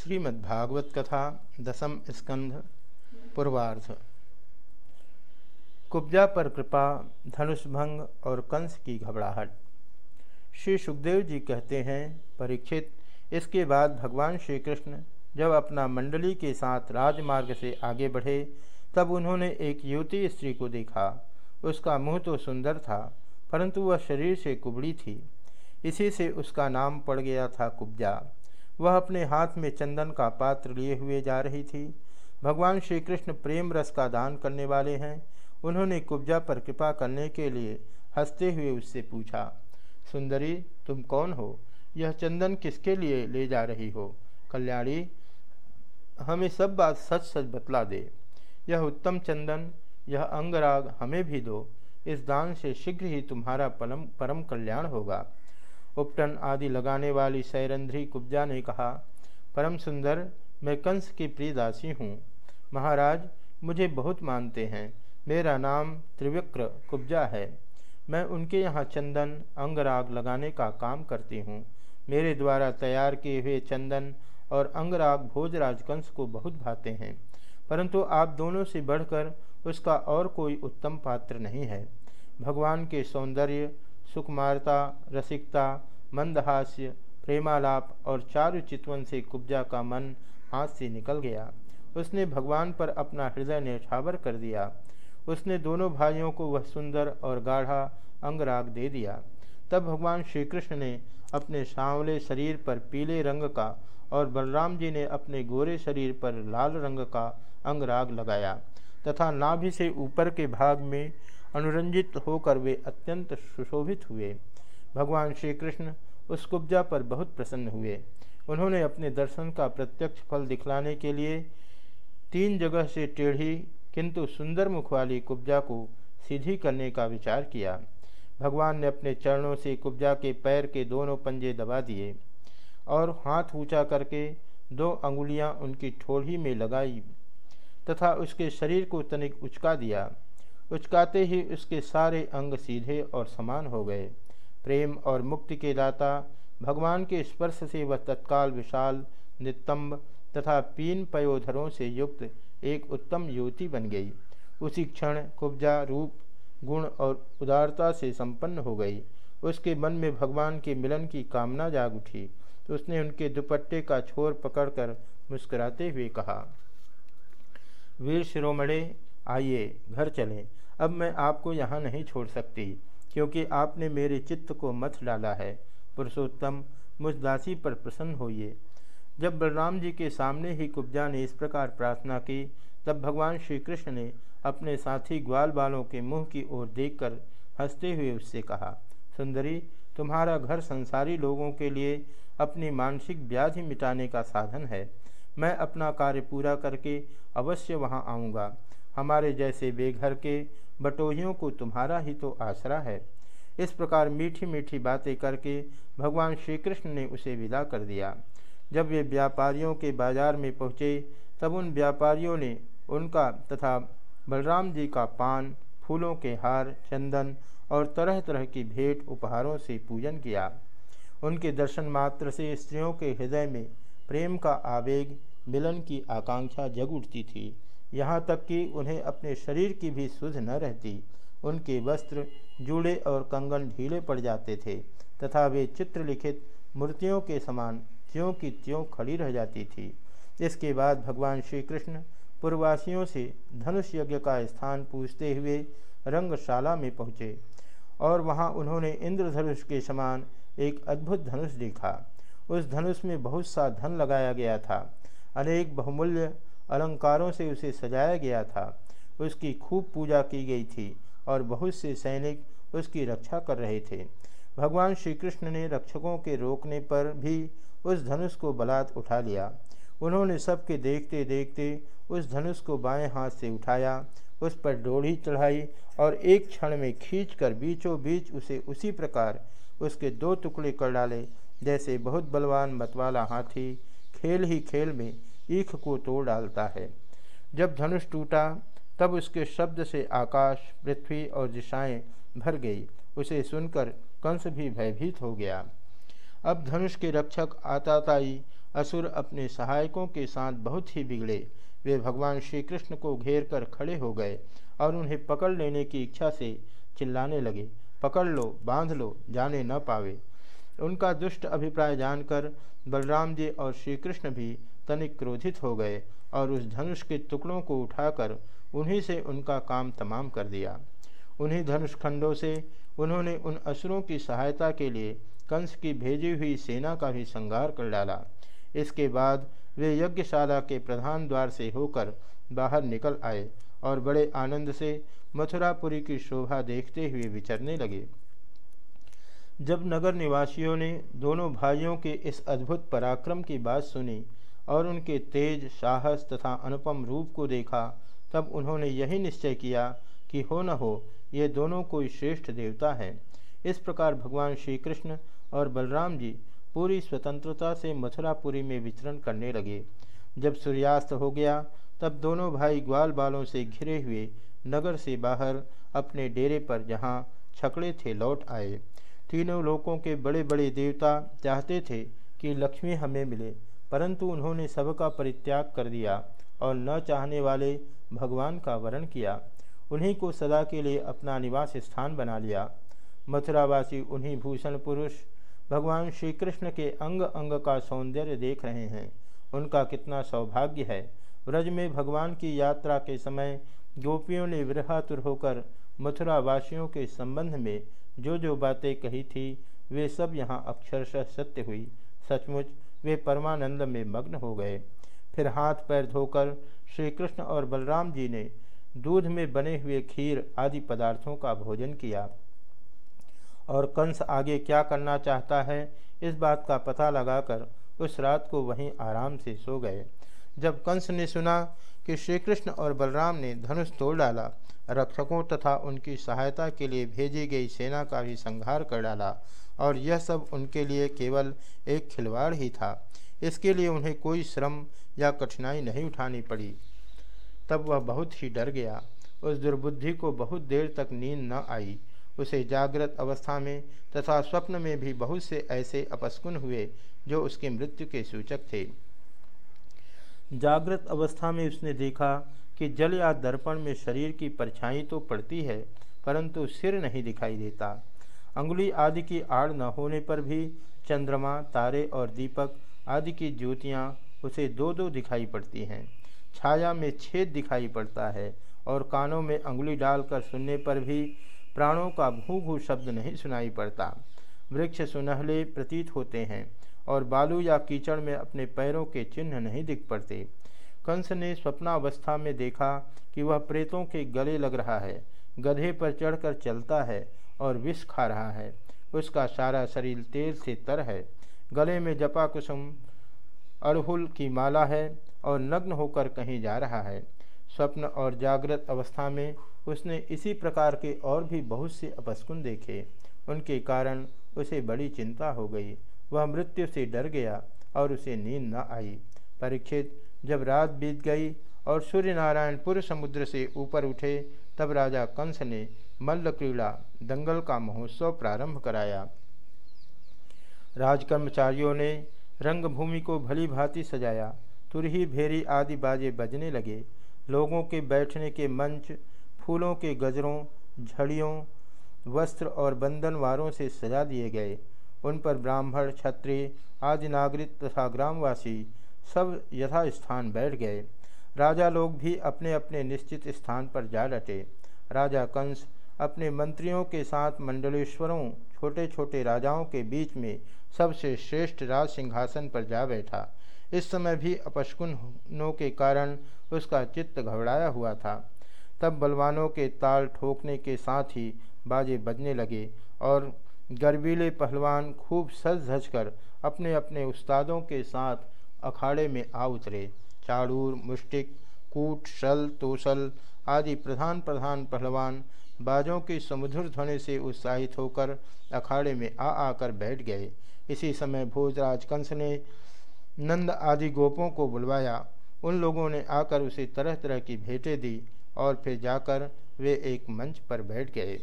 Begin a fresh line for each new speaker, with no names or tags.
श्रीमद्भागवत कथा दसम स्कंध, पूर्वार्ध। कुब्जा पर कृपा, धनुष भंग और कंस की घबराहट। श्री सुखदेव जी कहते हैं, परीक्षित, इसके बाद भगवान श्री कृष्ण जब अपना मंडली के साथ राजमार्ग से आगे बढ़े, तब उन्होंने एक युवती स्त्री को देखा। उसका मुँह तो सुंदर था, परंतु वह शरीर से कुबड़ी थी। इसी से उसका नाम पड़ गया था कुब्जा। वह अपने हाथ में चंदन का पात्र लिए हुए जा रही थी। भगवान श्री कृष्ण प्रेम रस का दान करने वाले हैं। उन्होंने कुब्जा पर कृपा करने के लिए हँसते हुए उससे पूछा, सुंदरी, तुम कौन हो? यह चंदन किसके लिए ले जा रही हो? कल्याणी, हमें सब बात सच सच बतला दे। यह उत्तम चंदन, यह अंगराग हमें भी दो। इस दान से शीघ्र ही तुम्हारा परम परम कल्याण होगा। उपटन आदि लगाने वाली सैरंध्री कुब्जा ने कहा, परम सुंदर, मैं कंस की प्रिय दासी हूँ। महाराज, मुझे बहुत मानते हैं। मेरा नाम त्रिविक्र कुब्जा है। मैं उनके यहाँ चंदन, अंगराग लगाने का काम करती हूँ। मेरे द्वारा तैयार किए हुए चंदन और अंगराग भोजराज कंस को बहुत भाते हैं। परंतु आप दोनों से बढ़कर उसका और कोई उत्तम पात्र नहीं है। भगवान के सौंदर्य सुकुमारता, रसिकता, मंदहास्य, प्रेमालाप और चारु चितवन से कुब्जा का मन हाथ से निकल गया। उसने भगवान पर अपना हृदय निछावर कर दिया। उसने दोनों भाइयों को वह सुंदर और गाढ़ा अंगराग दे दिया। तब भगवान श्री कृष्ण ने अपने सांवले शरीर पर पीले रंग का और बलराम जी ने अपने गोरे शरीर पर लाल रंग का अंगराग लगाया तथा नाभि से ऊपर के भाग में अनुरंजित होकर वे अत्यंत सुशोभित हुए। भगवान श्री कृष्ण उस कुब्जा पर बहुत प्रसन्न हुए। उन्होंने अपने दर्शन का प्रत्यक्ष फल दिखलाने के लिए तीन जगह से टेढ़ी, किंतु सुंदर मुख वाली कुब्जा को सीधी करने का विचार किया। भगवान ने अपने चरणों से कुब्जा के पैर के दोनों पंजे दबा दिए और हाथ ऊँचा करके दो अंगुलियाँ उनकी ठोड़ी में लगाई तथा उसके शरीर को तनिक उचका दिया। उचकाते ही उसके सारे अंग सीधे और समान हो गए। प्रेम और मुक्ति के दाता, भगवान के स्पर्श से वह तत्काल विशाल नितंब तथा पीन पयोधरों से युक्त एक उत्तम युवती बन गई। उसी क्षण कुब्जा, रूप, गुण और उदारता से संपन्न हो गई। उसके मन में भगवान के मिलन की कामना जाग उठी। उसने उनके दुपट्टे का छोर पकड़कर मुस्कुराते हुए कहा, वीर शिरोमणे, आइए, घर चलें। अब मैं आपको यहाँ नहीं छोड़ सकती, क्योंकि आपने मेरे चित्त को मथ डाला है। पुरुषोत्तम, मुझ दासी पर प्रसन्न होइए। जब बलराम जी के सामने ही कुब्जा ने इस प्रकार प्रार्थना की, तब भगवान श्री कृष्ण ने अपने साथी ग्वाल बालों के मुँह की ओर देखकर हँसते हुए उससे कहा, सुंदरी, तुम्हारा घर संसारी लोगों के लिए अपनी मानसिक व्याधि मिटाने का साधन है। मैं अपना कार्य पूरा करके अवश्य वहाँ आऊँगा। हमारे जैसे बेघर के बटोहियों को तुम्हारा ही तो आसरा है। इस प्रकार मीठी मीठी बातें करके भगवान श्री कृष्ण ने उसे विदा कर दिया। जब वे व्यापारियों के बाज़ार में पहुँचे, तब उन व्यापारियों ने उनका तथा बलराम जी का पान, फूलों के हार, चंदन और तरह तरह की भेंट उपहारों से पूजन किया। उनके दर्शन मात्र से स्त्रियों के हृदय में प्रेम का आवेग, मिलन की आकांक्षा जग उठती थी। यहाँ तक कि उन्हें अपने शरीर की भी सुध न रहती। उनके वस्त्र जूड़े और कंगन ढीले पड़ जाते थे, तथा वे चित्रलिखित मूर्तियों के समान त्यों की त्यों खड़ी रह जाती थी। इसके बाद भगवान श्री कृष्ण पूर्ववासियों से धनुष यज्ञ का स्थान पूछते हुए रंगशाला में पहुँचे, और वहाँ उन्होंने इंद्रधनुष के समान एक अद्भुत धनुष देखा। उस धनुष में बहुत सा धन लगाया गया था। अनेक बहुमूल्य अलंकारों से उसे सजाया गया था। उसकी खूब पूजा की गई थी और बहुत से सैनिक उसकी रक्षा कर रहे थे। भगवान श्री कृष्ण ने रक्षकों के रोकने पर भी उस धनुष को बलात् उठा लिया। उन्होंने सबके देखते देखते उस धनुष को बाएँ हाथ से उठाया, उस पर डोढ़ी चढ़ाई और एक क्षण में खींचकर बीचों बीच उसे उसी प्रकार उसके दो टुकड़े कर डाले, जैसे बहुत बलवान मतवाला हाथी खेल ही खेल में ईख को तोड़ डालता है। जब धनुष टूटा, तब उसके शब्द से आकाश, पृथ्वी और दिशाएँ भर गई। उसे सुनकर कंस भी भयभीत हो गया। अब धनुष के रक्षक आताताई असुर अपने सहायकों के साथ बहुत ही बिगड़े। वे भगवान श्री कृष्ण को घेर कर खड़े हो गए और उन्हें पकड़ लेने की इच्छा से चिल्लाने लगे। पकड़ लो, बाँध लो, जाने न पावे। उनका दुष्ट अभिप्राय जानकर बलराम जी और श्री कृष्ण भी तनिक क्रोधित हो गए और उस धनुष के टुकड़ों को उठाकर उन्हीं से उनका काम तमाम कर दिया। उन्हीं धनुष खंडों से उन्होंने उन असुरों की सहायता के लिए कंस की भेजी हुई सेना का भी श्रृंगार कर डाला। इसके बाद वे यज्ञशाला के प्रधान द्वार से होकर बाहर निकल आए और बड़े आनंद से मथुरापुरी की शोभा देखते हुए विचरने लगे। जब नगर निवासियों ने दोनों भाइयों के इस अद्भुत पराक्रम की बात सुनी और उनके तेज, साहस तथा अनुपम रूप को देखा, तब उन्होंने यही निश्चय किया कि हो न हो, ये दोनों कोई श्रेष्ठ देवता हैं। इस प्रकार भगवान श्री कृष्ण और बलराम जी पूरी स्वतंत्रता से मथुरापुरी में विचरण करने लगे। जब सूर्यास्त हो गया, तब दोनों भाई ग्वाल बालों से घिरे हुए नगर से बाहर अपने डेरे पर जहाँ छकड़े थे, लौट आए। तीनों लोगों के बड़े बड़े देवता चाहते थे कि लक्ष्मी हमें मिले, परंतु उन्होंने सबका परित्याग कर दिया और न चाहने वाले भगवान का वरण किया। उन्हीं को सदा के लिए अपना निवास स्थान बना लिया। मथुरावासी उन्हीं भूषण पुरुष भगवान श्री कृष्ण के अंग अंग का सौंदर्य देख रहे हैं। उनका कितना सौभाग्य है। व्रज में भगवान की यात्रा के समय गोपियों ने विरहातुर होकर मथुरावासियों के संबंध में जो जो बातें कही थी, वे सब यहाँ अक्षरशः सत्य हुई। सचमुच वे परमानंद में मग्न हो गए। फिर हाथ पैर धोकर श्री कृष्ण और बलराम जी ने दूध में बने हुए खीर आदि पदार्थों का भोजन किया। और कंस आगे क्या करना चाहता है, इस बात का पता लगाकर उस रात को वहीं आराम से सो गए। जब कंस ने सुना कि श्री कृष्ण और बलराम ने धनुष तोड़ डाला रक्षकों तथा उनकी सहायता के लिए भेजी गई सेना का भी संहार कर डाला और यह सब उनके लिए केवल एक खिलवाड़ ही था। इसके लिए उन्हें कोई श्रम या कठिनाई नहीं उठानी पड़ी। तब वह बहुत ही डर गया। उस दुर्बुद्धि को बहुत देर तक नींद न आई। उसे जागृत अवस्था में तथा स्वप्न में भी बहुत से ऐसे अपस्कुन हुए जो उसकी मृत्यु के सूचक थे। जागृत अवस्था में उसने देखा कि जल या दर्पण में शरीर की परछाई तो पड़ती है, परंतु सिर नहीं दिखाई देता। अंगुली आदि की आड़ न होने पर भी चंद्रमा, तारे और दीपक आदि की ज्योतियाँ उसे दो दो दिखाई पड़ती हैं। छाया में छेद दिखाई पड़ता है और कानों में अंगुली डालकर सुनने पर भी प्राणों का भू भू शब्द नहीं सुनाई पड़ता। वृक्ष सुनहले प्रतीत होते हैं और बालू या कीचड़ में अपने पैरों के चिन्ह नहीं दिख पड़ते। कंस ने स्वप्नावस्था में देखा कि वह प्रेतों के गले लग रहा है, गधे पर चढ़कर चलता है और विष खा रहा है। उसका सारा शरीर तेल से तर है। गले में जपा कुसुम अड़हुल की माला है और नग्न होकर कहीं जा रहा है। स्वप्न और जागृत अवस्था में उसने इसी प्रकार के और भी बहुत से अपस्कुन देखे। उनके कारण उसे बड़ी चिंता हो गई। वह मृत्यु से डर गया और उसे नींद न आई। परीक्षित जब रात बीत गई और सूर्य नारायण पूर्व समुद्र से ऊपर उठे, तब राजा कंस ने मल्ल क्रीड़ा दंगल का महोत्सव प्रारंभ कराया। राजकर्मचारियों ने रंगभूमि को भली भांति सजाया, तुरही भेरी आदि बाजे बजने लगे। लोगों के बैठने के मंच, फूलों के गजरों, झड़ियों, वस्त्र और बंधनवारों से सजा दिए गए। उन पर ब्राह्मण, क्षत्रिय, आदि नागरिक तथा ग्रामवासी सब यथास्थान बैठ गए। राजा लोग भी अपने अपने निश्चित स्थान पर जा डटे राजा कंस अपने मंत्रियों के साथ मंडलेश्वरों छोटे छोटे राजाओं के बीच में सबसे श्रेष्ठ राज सिंहासन पर जा बैठा। इस समय भी अपशकुनों के कारण उसका चित्त घबराया हुआ था। तब बलवानों के ताल ठोकने के साथ ही बाजे बजने लगे और गर्वीले पहलवान खूब सज धज कर अपने अपने उस्तादों के साथ अखाड़े में आ उतरे। चाड़ूर मुष्टिक, कूट, शल तोसल आदि प्रधान प्रधान पहलवान बाजों की समुद्र ध्वनि से उत्साहित होकर अखाड़े में आ आकर बैठ गए। इसी समय भोजराज कंस ने नंद आदि गोपों को बुलवाया। उन लोगों ने आकर उसे तरह तरह की भेंटें दी और फिर जाकर वे एक मंच पर बैठ गए।